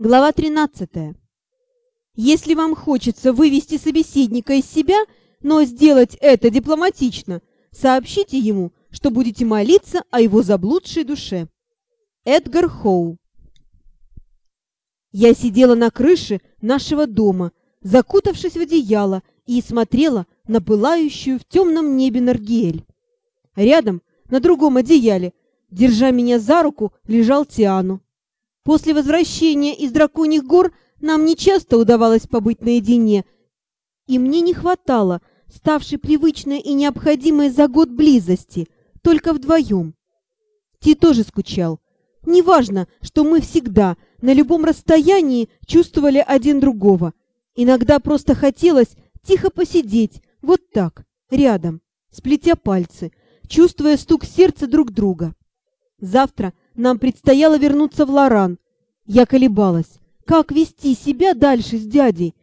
Глава 13. Если вам хочется вывести собеседника из себя, но сделать это дипломатично, сообщите ему, что будете молиться о его заблудшей душе. Эдгар Хоу. Я сидела на крыше нашего дома, закутавшись в одеяло, и смотрела на пылающую в темном небе Наргиэль. Рядом, на другом одеяле, держа меня за руку, лежал Тиану. После возвращения из драконьих гор нам нечасто удавалось побыть наедине, и мне не хватало ставшей привычной и необходимой за год близости, только вдвоем. Ти тоже скучал. Неважно, что мы всегда, на любом расстоянии, чувствовали один другого. Иногда просто хотелось тихо посидеть, вот так, рядом, сплетя пальцы, чувствуя стук сердца друг друга. Завтра нам предстояло вернуться в Лоран. Я колебалась, как вести себя дальше с дядей.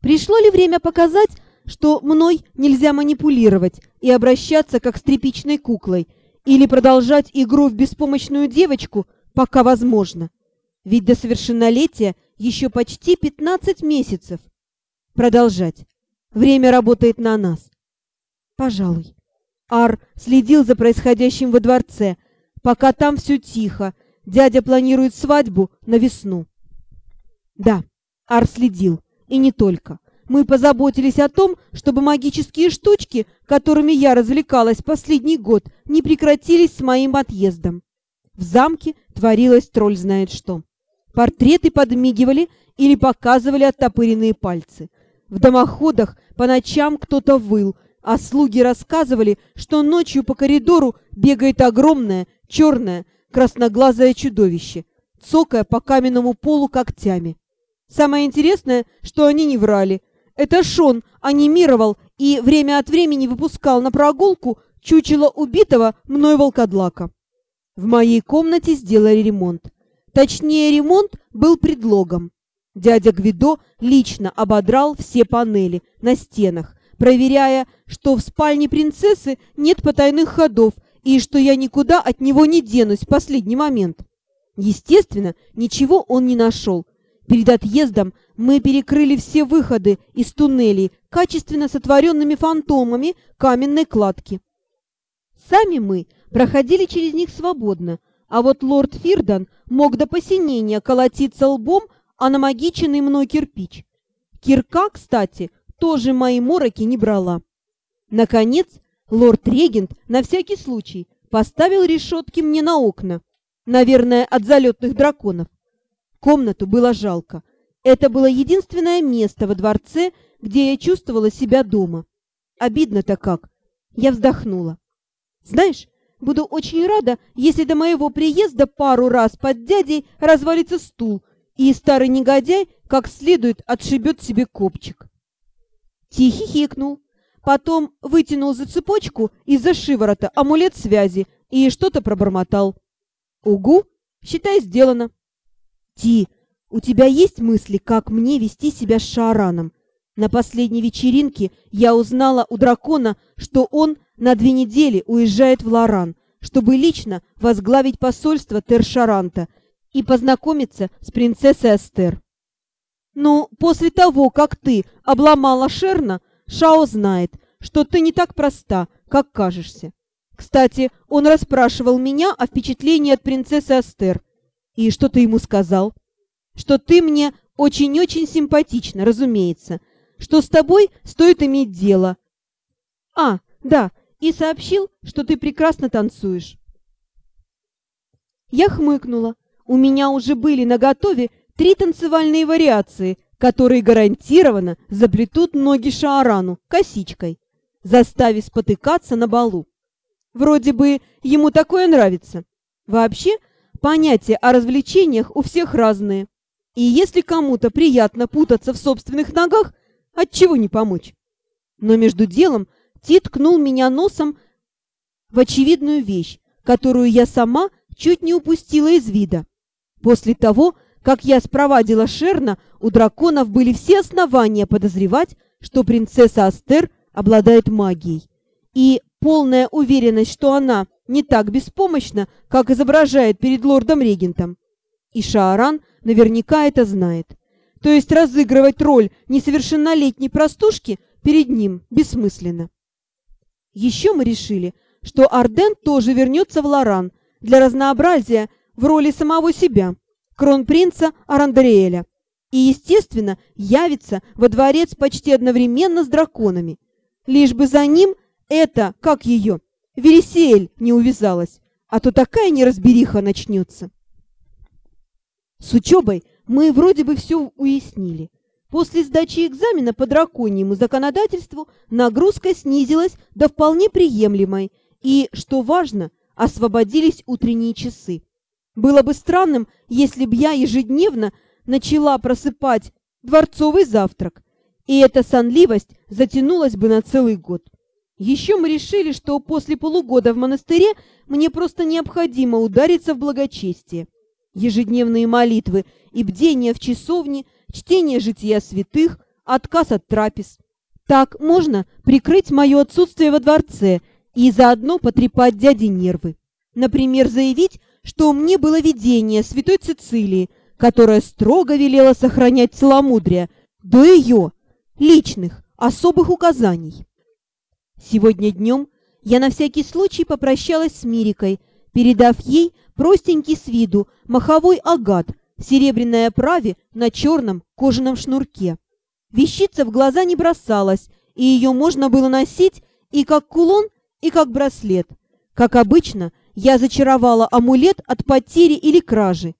Пришло ли время показать, что мной нельзя манипулировать и обращаться как с тряпичной куклой, или продолжать игру в беспомощную девочку, пока возможно? Ведь до совершеннолетия еще почти 15 месяцев. Продолжать. Время работает на нас. Пожалуй. Ар следил за происходящим во дворце, пока там все тихо. Дядя планирует свадьбу на весну. Да, Ар следил, и не только. Мы позаботились о том, чтобы магические штучки, которыми я развлекалась последний год, не прекратились с моим отъездом. В замке творилось тролль знает что. Портреты подмигивали или показывали оттопыренные пальцы. В домоходах по ночам кто-то выл, а слуги рассказывали, что ночью по коридору бегает огромное, черное, красноглазое чудовище, цокая по каменному полу когтями. Самое интересное, что они не врали. Это Шон анимировал и время от времени выпускал на прогулку чучело убитого мной волкодлака. В моей комнате сделали ремонт. Точнее, ремонт был предлогом. Дядя Гвидо лично ободрал все панели на стенах, проверяя, что в спальне принцессы нет потайных ходов и что я никуда от него не денусь в последний момент. Естественно, ничего он не нашел. Перед отъездом мы перекрыли все выходы из туннелей качественно сотворенными фантомами каменной кладки. Сами мы проходили через них свободно, а вот лорд Фирдан мог до посинения колотиться лбом о намагиченный мной кирпич. Кирка, кстати, тоже мои мороки не брала. Наконец, лорд-регент на всякий случай поставил решетки мне на окна, наверное, от залетных драконов. Комнату было жалко. Это было единственное место во дворце, где я чувствовала себя дома. Обидно-то как. Я вздохнула. Знаешь, буду очень рада, если до моего приезда пару раз под дядей развалится стул, и старый негодяй как следует отшибет себе копчик. Тихий хикнул, потом вытянул за цепочку из-за шиворота амулет связи и что-то пробормотал. «Угу, считай, сделано». «Ти, у тебя есть мысли, как мне вести себя с Шаараном? На последней вечеринке я узнала у дракона, что он на две недели уезжает в Лоран, чтобы лично возглавить посольство Тершаранта и познакомиться с принцессой Астер. Ну, после того, как ты обломала Шерна, Шао знает, что ты не так проста, как кажешься. Кстати, он расспрашивал меня о впечатлении от принцессы Астер. И что ты ему сказал? Что ты мне очень-очень симпатична, разумеется. Что с тобой стоит иметь дело. А, да, и сообщил, что ты прекрасно танцуешь. Я хмыкнула. У меня уже были наготове три танцевальные вариации, которые гарантированно заплетут ноги Шаарану косичкой, заставив спотыкаться на балу. Вроде бы ему такое нравится. Вообще, понятия о развлечениях у всех разные. И если кому-то приятно путаться в собственных ногах, отчего не помочь? Но между делом Ти ткнул меня носом в очевидную вещь, которую я сама чуть не упустила из вида. После того, как я спровадила Шерна, у драконов были все основания подозревать, что принцесса Астер обладает магией. И полная уверенность, что она не так беспомощна, как изображает перед лордом-регентом. И Шааран наверняка это знает. То есть разыгрывать роль несовершеннолетней простушки перед ним бессмысленно. Еще мы решили, что Арден тоже вернется в Лоран для разнообразия в роли самого себя, кронпринца Арандреэля, и, естественно, явится во дворец почти одновременно с драконами. Лишь бы за ним это, как ее, Вересиэль не увязалась, а то такая неразбериха начнется. С учебой мы вроде бы все уяснили. После сдачи экзамена по драконьему законодательству нагрузка снизилась до вполне приемлемой, и, что важно, освободились утренние часы. Было бы странным, если б я ежедневно начала просыпать дворцовый завтрак, и эта сонливость затянулась бы на целый год. Еще мы решили, что после полугода в монастыре мне просто необходимо удариться в благочестие. Ежедневные молитвы и бдение в часовне, чтение жития святых, отказ от трапез. Так можно прикрыть мое отсутствие во дворце и заодно потрепать дяде нервы. Например, заявить, что мне было видение святой Цицилии, которая строго велела сохранять целомудрие до ее личных особых указаний. Сегодня днем я на всякий случай попрощалась с Мирикой, передав ей простенький с виду маховой агат в серебряной оправе на черном кожаном шнурке. Вещица в глаза не бросалась, и ее можно было носить и как кулон, и как браслет. Как обычно, я зачаровала амулет от потери или кражи.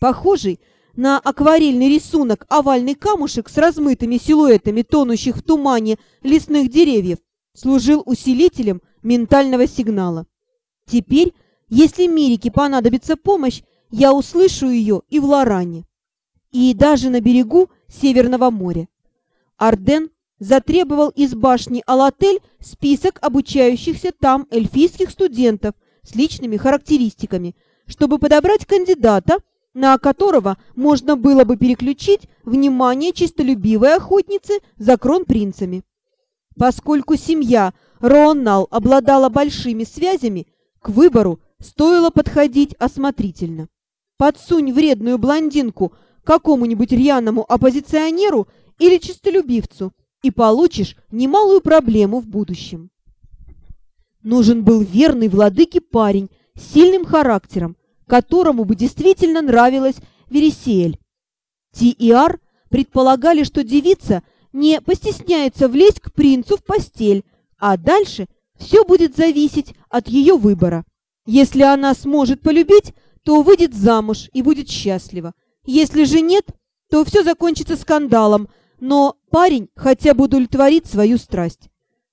Похожий на акварельный рисунок овальный камушек с размытыми силуэтами тонущих в тумане лесных деревьев служил усилителем ментального сигнала. Теперь, если Мирике понадобится помощь, я услышу ее и в Лоране, и даже на берегу Северного моря. Арден затребовал из башни Алатель список обучающихся там эльфийских студентов с личными характеристиками, чтобы подобрать кандидата, на которого можно было бы переключить внимание чистолюбивой охотницы за кронпринцами. Поскольку семья Роннал обладала большими связями, к выбору стоило подходить осмотрительно. Подсунь вредную блондинку какому-нибудь рьяному оппозиционеру или чистолюбивцу, и получишь немалую проблему в будущем. Нужен был верный владыке парень с сильным характером, которому бы действительно нравилась Вересиэль. Ти и Ар предполагали, что девица не постесняется влезть к принцу в постель, а дальше все будет зависеть от ее выбора. Если она сможет полюбить, то выйдет замуж и будет счастлива. Если же нет, то все закончится скандалом, но парень хотя бы удовлетворит свою страсть.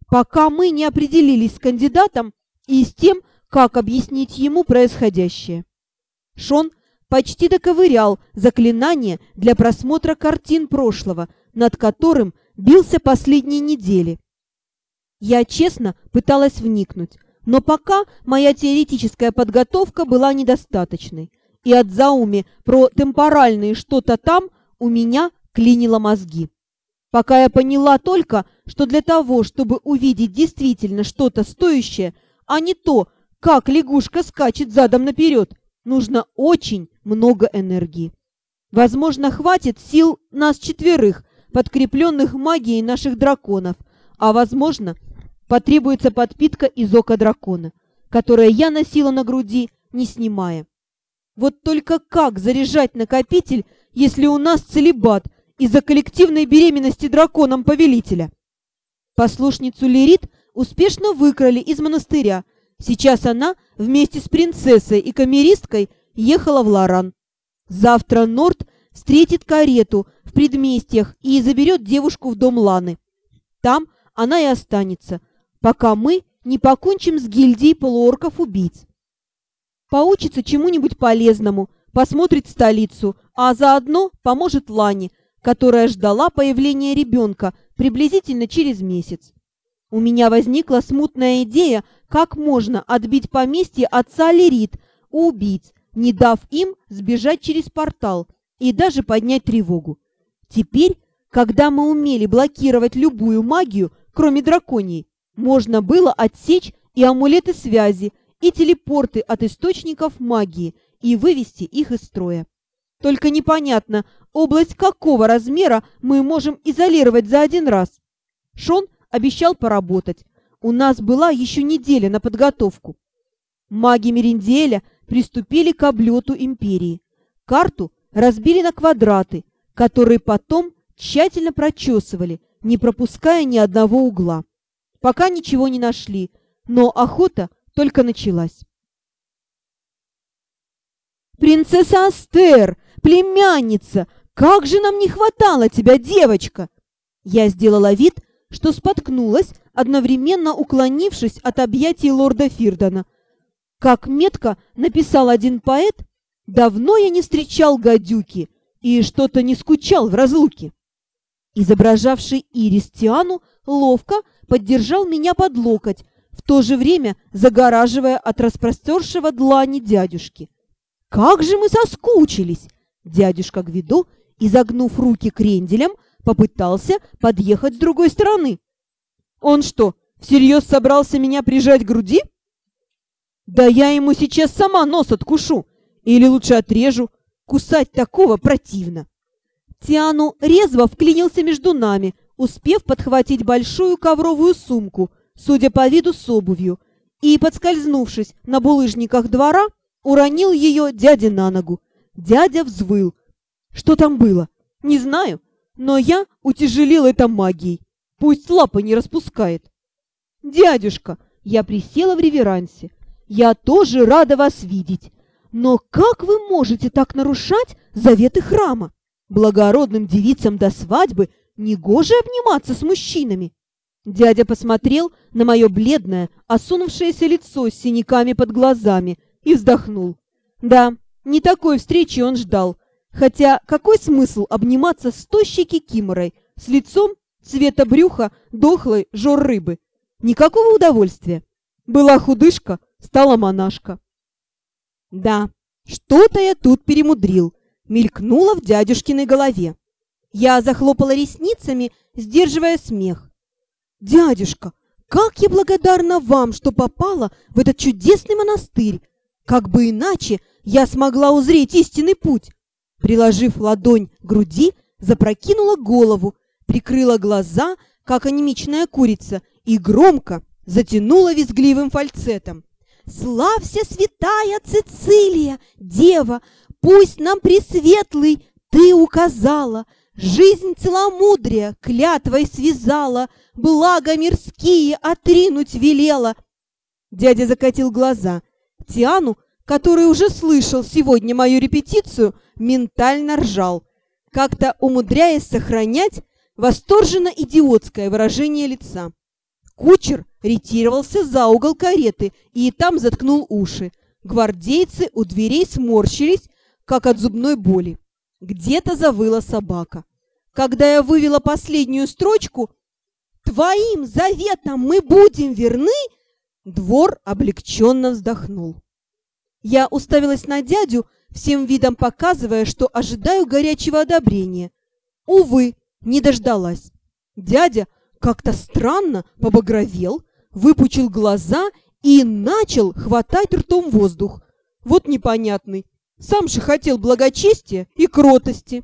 Пока мы не определились с кандидатом и с тем, как объяснить ему происходящее. Шон почти доковырял заклинание для просмотра картин прошлого, над которым бился последние недели. Я честно пыталась вникнуть, но пока моя теоретическая подготовка была недостаточной, и от зауми про темпоральные что-то там у меня клинило мозги. Пока я поняла только, что для того, чтобы увидеть действительно что-то стоящее, а не то, как лягушка скачет задом наперед, нужно очень много энергии. Возможно, хватит сил нас четверых, подкрепленных магией наших драконов, а, возможно, потребуется подпитка из ока дракона, которое я носила на груди, не снимая. Вот только как заряжать накопитель, если у нас целебат из-за коллективной беременности драконом повелителя? Послушницу Лирит успешно выкрали из монастыря, Сейчас она вместе с принцессой и камеристкой ехала в Лоран. Завтра Норт встретит карету в предместьях и заберет девушку в дом Ланы. Там она и останется, пока мы не покончим с гильдией полуорков-убийц. Поучится чему-нибудь полезному, посмотрит столицу, а заодно поможет Лане, которая ждала появления ребенка приблизительно через месяц. У меня возникла смутная идея, как можно отбить поместье отца Лерит у убийц, не дав им сбежать через портал и даже поднять тревогу. Теперь, когда мы умели блокировать любую магию, кроме драконьей, можно было отсечь и амулеты связи, и телепорты от источников магии, и вывести их из строя. Только непонятно, область какого размера мы можем изолировать за один раз. Шон обещал поработать. У нас была еще неделя на подготовку. Маги Меринделя приступили к облету империи. Карту разбили на квадраты, которые потом тщательно прочесывали, не пропуская ни одного угла. Пока ничего не нашли, но охота только началась. «Принцесса Астер! Племянница! Как же нам не хватало тебя, девочка!» Я сделала вид, что споткнулась, одновременно уклонившись от объятий лорда Фирдона. Как метко написал один поэт, «Давно я не встречал гадюки и что-то не скучал в разлуке». Изображавший Ирис Тиану ловко поддержал меня под локоть, в то же время загораживая от распростершего длани дядюшки. «Как же мы соскучились!» Дядюшка Гвидо, изогнув руки кренделем, попытался подъехать с другой стороны. «Он что, всерьез собрался меня прижать к груди?» «Да я ему сейчас сама нос откушу! Или лучше отрежу! Кусать такого противно!» Тиану резво вклинился между нами, успев подхватить большую ковровую сумку, судя по виду с обувью, и, подскользнувшись на булыжниках двора, уронил ее дяде на ногу. Дядя взвыл. Что там было? Не знаю, но я утяжелил это магией. Пусть лапы не распускает. «Дядюшка!» Я присела в реверансе. «Я тоже рада вас видеть. Но как вы можете так нарушать заветы храма? Благородным девицам до свадьбы негоже обниматься с мужчинами». Дядя посмотрел на мое бледное, осунувшееся лицо с синяками под глазами и вздохнул. Да, не такой встречи он ждал. Хотя какой смысл обниматься с тощей кикиморой, с лицом цвета брюха дохлой жор рыбы? Никакого удовольствия. Была худышка, стала монашка. Да, что-то я тут перемудрил, мелькнуло в дядюшкиной голове. Я захлопала ресницами, сдерживая смех. «Дядюшка, как я благодарна вам, что попала в этот чудесный монастырь! Как бы иначе я смогла узреть истинный путь!» Приложив ладонь к груди, запрокинула голову, прикрыла глаза, как анемичная курица, и громко затянула визгливым фальцетом. «Славься, святая Цицилия, дева, пусть нам пресветлый ты указала, жизнь целомудрия клятвой связала, благо мирские отринуть велела». Дядя закатил глаза. Тиану который уже слышал сегодня мою репетицию, ментально ржал, как-то умудряясь сохранять восторженно-идиотское выражение лица. Кучер ретировался за угол кареты и там заткнул уши. Гвардейцы у дверей сморщились, как от зубной боли. Где-то завыла собака. Когда я вывела последнюю строчку «Твоим заветам мы будем верны», двор облегченно вздохнул. Я уставилась на дядю, всем видом показывая, что ожидаю горячего одобрения. Увы, не дождалась. Дядя как-то странно побагровел, выпучил глаза и начал хватать ртом воздух. Вот непонятный. Сам же хотел благочестия и кротости.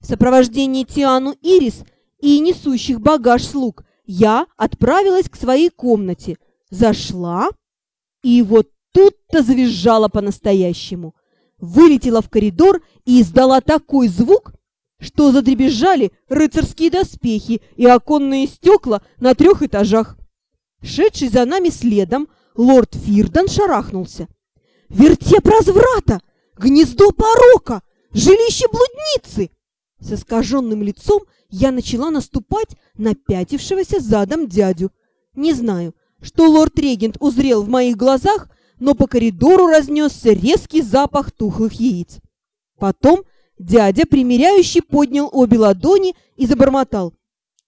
В сопровождении Тиану Ирис и несущих багаж слуг я отправилась к своей комнате, зашла, и вот тут-то завизжала по-настоящему. Вылетела в коридор и издала такой звук, что задребезжали рыцарские доспехи и оконные стекла на трех этажах. Шедший за нами следом, лорд Фирдан шарахнулся. «Вертеп разврата! Гнездо порока! Жилище блудницы!» С искаженным лицом я начала наступать на пятившегося задом дядю. Не знаю, что лорд-регент узрел в моих глазах, но по коридору разнесся резкий запах тухлых яиц. Потом дядя, примеряющий, поднял обе ладони и забормотал.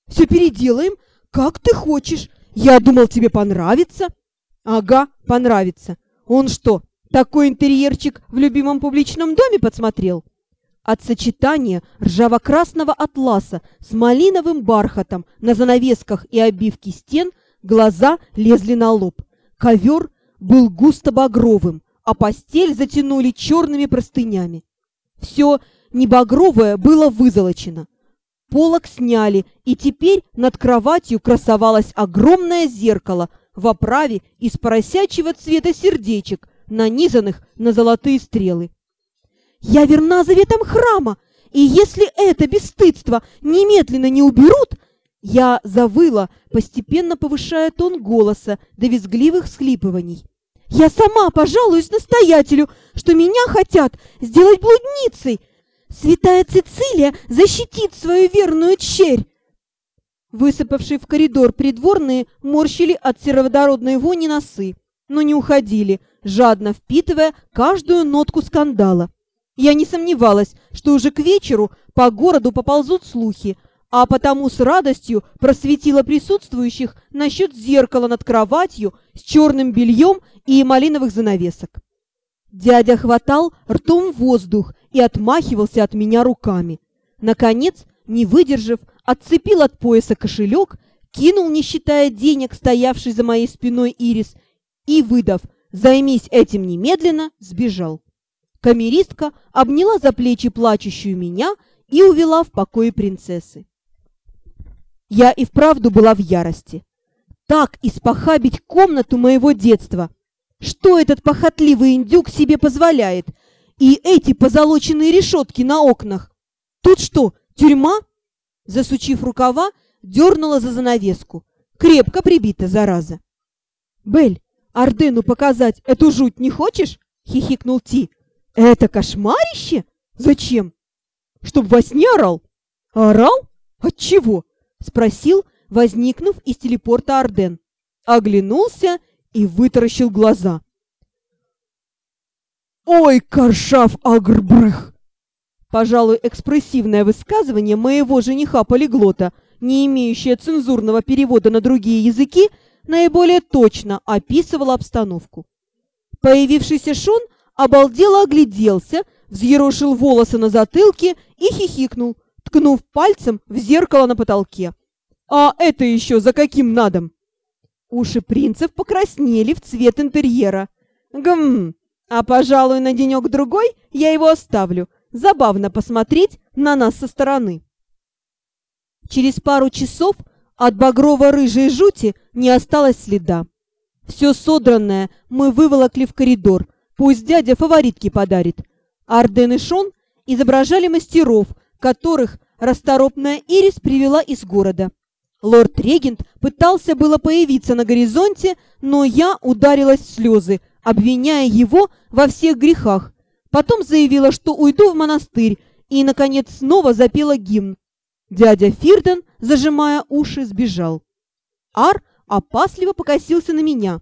«Все переделаем, как ты хочешь. Я думал, тебе понравится». «Ага, понравится. Он что, такой интерьерчик в любимом публичном доме подсмотрел?» От сочетания ржаво-красного атласа с малиновым бархатом на занавесках и обивке стен глаза лезли на лоб. Ковер был густо багровым, а постель затянули черными простынями. Все небагровое было вызолочено. Полок сняли, и теперь над кроватью красовалось огромное зеркало в оправе из поросячьего цвета сердечек, нанизанных на золотые стрелы. «Я верна заветам храма, и если это бесстыдство немедленно не уберут, я завыла, постепенно повышая тон голоса до визгливых схлипываний. «Я сама пожалуюсь настоятелю, что меня хотят сделать блудницей. Святая Цицилия защитит свою верную черь!» Высыпавшие в коридор придворные морщили от сероводородной вони носы, но не уходили, жадно впитывая каждую нотку скандала. Я не сомневалась, что уже к вечеру по городу поползут слухи, а потому с радостью просветила присутствующих насчет зеркала над кроватью с черным бельем и малиновых занавесок. Дядя хватал ртом воздух и отмахивался от меня руками. Наконец, не выдержав, отцепил от пояса кошелек, кинул, не считая денег, стоявший за моей спиной Ирис, и, выдав «займись этим немедленно», сбежал. Камеристка обняла за плечи плачущую меня и увела в покое принцессы. Я и вправду была в ярости. Так испохабить комнату моего детства. Что этот похотливый индюк себе позволяет? И эти позолоченные решетки на окнах. Тут что, тюрьма? Засучив рукава, дернула за занавеску. Крепко прибита, зараза. Бель, Ардену показать эту жуть не хочешь? Хихикнул Ти. Это кошмарище? Зачем? Чтоб во сне орал? Орал? От чего? Спросил, возникнув из телепорта Арден. Оглянулся и вытаращил глаза. «Ой, Каршав Агрбрых!» Пожалуй, экспрессивное высказывание моего жениха-полиглота, не имеющее цензурного перевода на другие языки, наиболее точно описывало обстановку. Появившийся Шон обалдело огляделся, взъерошил волосы на затылке и хихикнул, ткнув пальцем в зеркало на потолке. «А это еще за каким надом?» Уши принцев покраснели в цвет интерьера. «Гм, а, пожалуй, на денек-другой я его оставлю. Забавно посмотреть на нас со стороны». Через пару часов от багрово-рыжей жути не осталось следа. Все содранное мы выволокли в коридор, пусть дядя фаворитки подарит. Арден и Шон изображали мастеров, которых расторопная Ирис привела из города. Лорд-регент пытался было появиться на горизонте, но я ударилась в слезы, обвиняя его во всех грехах. Потом заявила, что уйду в монастырь, и, наконец, снова запела гимн. Дядя Фирден, зажимая уши, сбежал. Ар опасливо покосился на меня.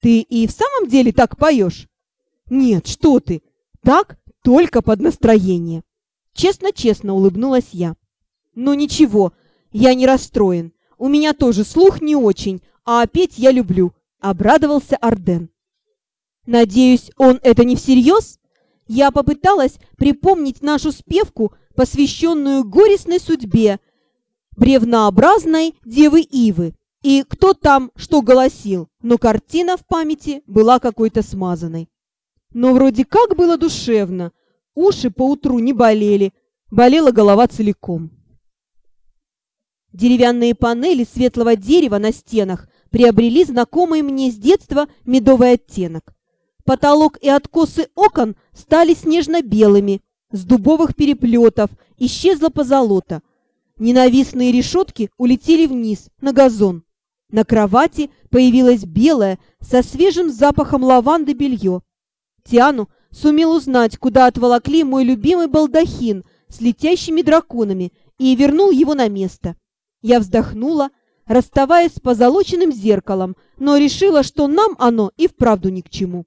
«Ты и в самом деле так поешь?» «Нет, что ты! Так только под настроение!» Честно-честно улыбнулась я. «Ну ничего, я не расстроен. У меня тоже слух не очень, а петь я люблю», — обрадовался Арден. «Надеюсь, он это не всерьез?» Я попыталась припомнить нашу спевку, посвященную горестной судьбе бревнообразной девы Ивы. И кто там что голосил, но картина в памяти была какой-то смазанной. Но вроде как было душевно, Уши поутру не болели, болела голова целиком. Деревянные панели светлого дерева на стенах приобрели знакомый мне с детства медовый оттенок. Потолок и откосы окон стали снежно-белыми, с дубовых переплетов исчезла позолота. Ненавистные решетки улетели вниз, на газон. На кровати появилось белое, со свежим запахом лаванды белье. Тиану сумел узнать, куда отволокли мой любимый балдахин с летящими драконами и вернул его на место. Я вздохнула, расставаясь с позолоченным зеркалом, но решила, что нам оно и вправду ни к чему.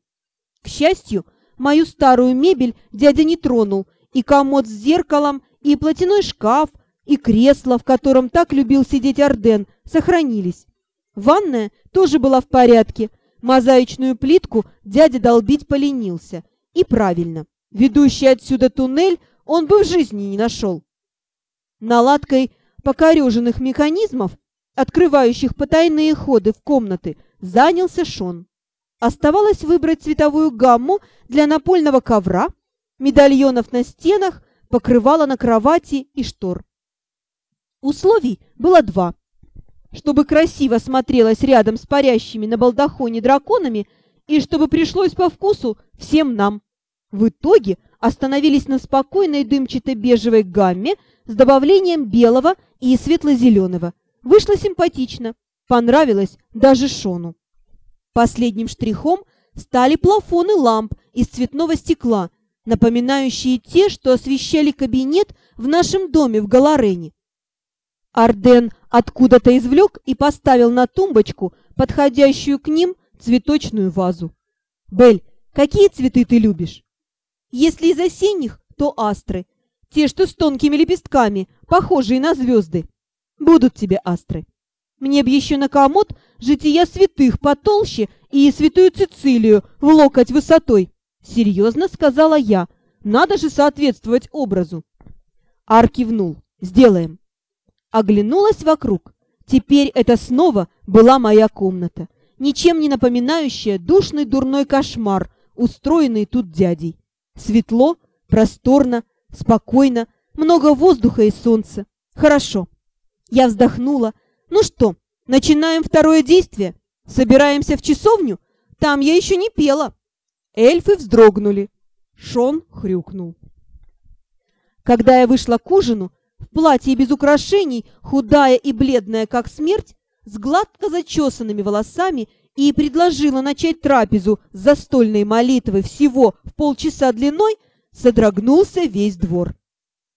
К счастью, мою старую мебель дядя не тронул, и комод с зеркалом, и платяной шкаф, и кресло, в котором так любил сидеть Орден, сохранились. Ванная тоже была в порядке. Мозаичную плитку дядя долбить поленился. И правильно, ведущий отсюда туннель он бы в жизни не нашел. Наладкой покореженных механизмов, открывающих потайные ходы в комнаты, занялся Шон. Оставалось выбрать цветовую гамму для напольного ковра, медальонов на стенах, покрывала на кровати и штор. Условий было два. Чтобы красиво смотрелось рядом с парящими на балдахоне драконами и чтобы пришлось по вкусу всем нам. В итоге остановились на спокойной дымчато-бежевой гамме с добавлением белого и светло-зеленого. Вышло симпатично, понравилось даже Шону. Последним штрихом стали плафоны ламп из цветного стекла, напоминающие те, что освещали кабинет в нашем доме в Галарене. Арден откуда-то извлек и поставил на тумбочку, подходящую к ним, цветочную вазу. «Бель, какие цветы ты любишь?» «Если из осенних, то астры. Те, что с тонкими лепестками, похожие на звезды. Будут тебе астры. Мне б еще на комод жития святых потолще и святую Цицилию в локоть высотой. Серьезно сказала я. Надо же соответствовать образу. Ар кивнул. Сделаем. Оглянулась вокруг. Теперь это снова была моя комната, ничем не напоминающая душный дурной кошмар, устроенный тут дядей. Светло, просторно, спокойно, много воздуха и солнца. Хорошо. Я вздохнула. Ну что, начинаем второе действие? Собираемся в часовню? Там я еще не пела. Эльфы вздрогнули. Шон хрюкнул. Когда я вышла к ужину, в платье без украшений, худая и бледная, как смерть, с гладко зачесанными волосами и предложила начать трапезу с застольной молитвы всего в полчаса длиной, содрогнулся весь двор.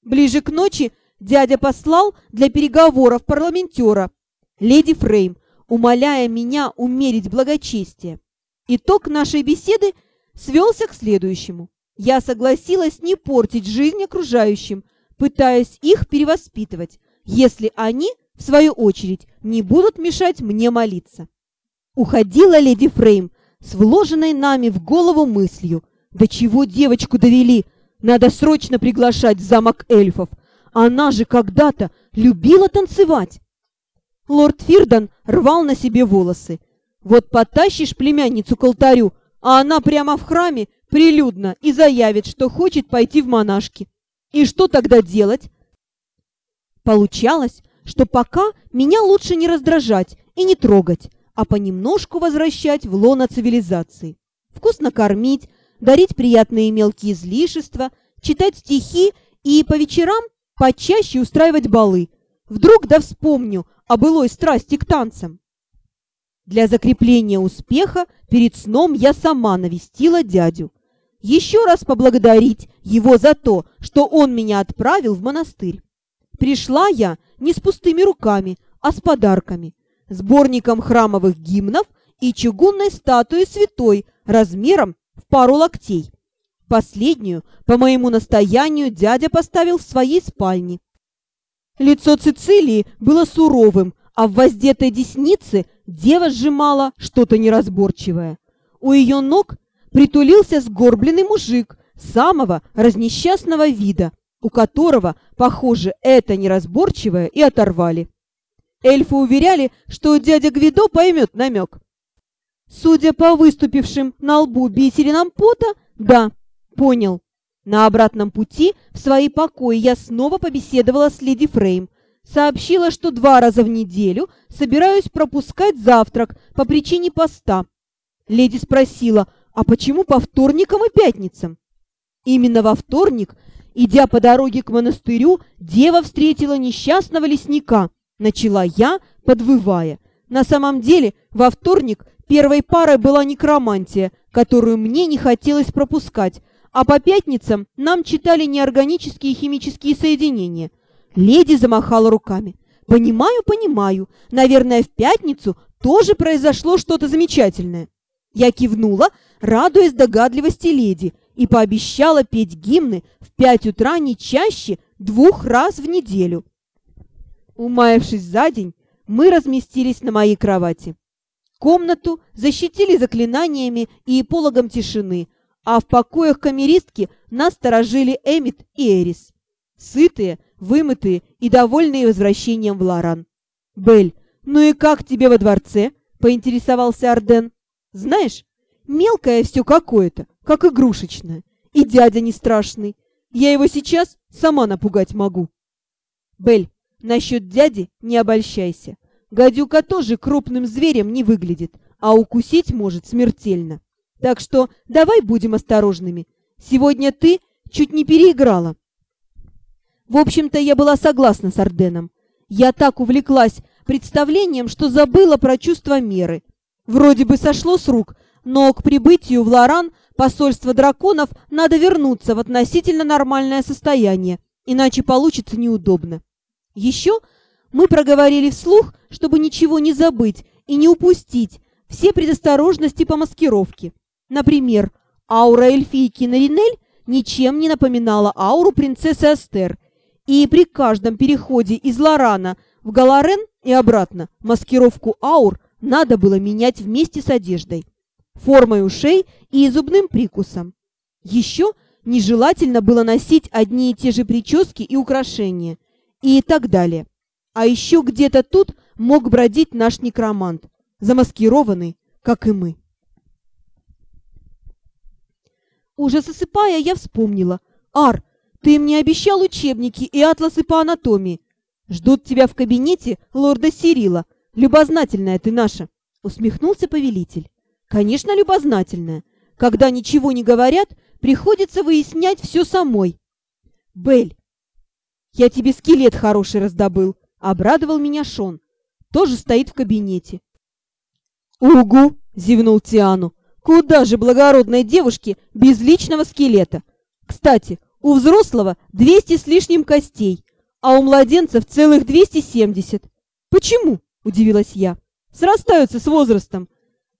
Ближе к ночи дядя послал для переговоров парламентера, леди Фрейм, умоляя меня умерить благочестие. Итог нашей беседы свелся к следующему. Я согласилась не портить жизнь окружающим, пытаясь их перевоспитывать, если они, в свою очередь, не будут мешать мне молиться. Уходила леди Фрейм с вложенной нами в голову мыслью. До чего девочку довели? Надо срочно приглашать в замок эльфов. Она же когда-то любила танцевать. Лорд Фирдан рвал на себе волосы. Вот потащишь племянницу к алтарю, а она прямо в храме прилюдно и заявит, что хочет пойти в монашки. И что тогда делать? Получалось, что пока меня лучше не раздражать и не трогать, а понемножку возвращать в лоно цивилизации. Вкусно кормить, дарить приятные мелкие излишества, читать стихи и по вечерам почаще устраивать балы. Вдруг да вспомню о былой страсти к танцам. Для закрепления успеха перед сном я сама навестила дядю еще раз поблагодарить его за то, что он меня отправил в монастырь. Пришла я не с пустыми руками, а с подарками, сборником храмовых гимнов и чугунной статуей святой размером в пару локтей. Последнюю, по моему настоянию, дядя поставил в своей спальне. Лицо Цицилии было суровым, а в воздетой деснице дева сжимала что-то неразборчивое. У ее ног притулился сгорбленный мужик самого разнесчастного вида, у которого, похоже, это неразборчивое и оторвали. Эльфы уверяли, что дядя Гвидо поймет намек. Судя по выступившим на лбу бисеринам пота, да, понял. На обратном пути в свои покои я снова побеседовала с леди Фрейм. Сообщила, что два раза в неделю собираюсь пропускать завтрак по причине поста. Леди спросила, а почему по вторникам и пятницам? Именно во вторник, идя по дороге к монастырю, дева встретила несчастного лесника. Начала я, подвывая. На самом деле, во вторник первой парой была некромантия, которую мне не хотелось пропускать, а по пятницам нам читали неорганические химические соединения. Леди замахала руками. «Понимаю, понимаю. Наверное, в пятницу тоже произошло что-то замечательное». Я кивнула, радуясь догадливости леди, и пообещала петь гимны в пять утра не чаще двух раз в неделю. Умаявшись за день, мы разместились на моей кровати. Комнату защитили заклинаниями и пологом тишины, а в покоях камеристки нас сторожили Эмит и Эрис. Сытые, вымытые и довольные возвращением в Лоран. «Бель, ну и как тебе во дворце?» — поинтересовался Арден. «Знаешь, Мелкое все какое-то, как игрушечное. и дядя не страшный. Я его сейчас сама напугать могу. Бель, насчет дяди не обольщайся. Гадюка тоже крупным зверем не выглядит, а укусить может смертельно. Так что давай будем осторожными. Сегодня ты чуть не переиграла. В общем-то, я была согласна с Арденом. Я так увлеклась представлением, что забыла про чувство меры. Вроде бы сошло с рук, но к прибытию в Лоран посольство драконов надо вернуться в относительно нормальное состояние, иначе получится неудобно. Еще мы проговорили вслух, чтобы ничего не забыть и не упустить все предосторожности по маскировке. Например, аура эльфийки Наринель ничем не напоминала ауру принцессы Астер, и при каждом переходе из Лорана в Галарен и обратно маскировку аур надо было менять вместе с одеждой, формой ушей и зубным прикусом. Еще нежелательно было носить одни и те же прически и украшения, и так далее. А еще где-то тут мог бродить наш некромант, замаскированный, как и мы. Уже засыпая, я вспомнила. «Ар, ты мне обещал учебники и атласы по анатомии. Ждут тебя в кабинете лорда Сирила. Любознательная ты наша!» Усмехнулся повелитель. «Конечно, любознательная. Когда ничего не говорят, приходится выяснять все самой». «Бель, я тебе скелет хороший раздобыл», — обрадовал меня Шон. «Тоже стоит в кабинете». «Угу!» — зевнул Тиану. «Куда же благородной девушке без личного скелета? Кстати, у взрослого 200 с лишним костей, а у младенцев целых 270. Почему? Удивилась я. Срастаются с возрастом.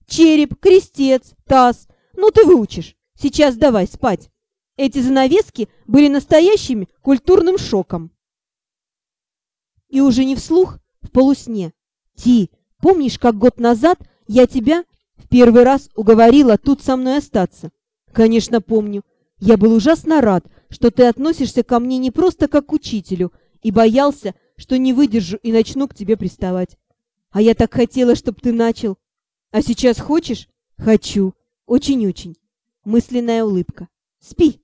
Череп, крестец, таз. Ну ты выучишь. Сейчас давай спать. Эти занавески были настоящим культурным шоком. И уже не вслух, в полусне. Ти, помнишь, как год назад я тебя в первый раз уговорила тут со мной остаться? Конечно, помню. Я был ужасно рад, что ты относишься ко мне не просто как к учителю, и боялся, что не выдержу и начну к тебе приставать. А я так хотела, чтобы ты начал. А сейчас хочешь? Хочу. Очень-очень. Мысленная улыбка. Спи.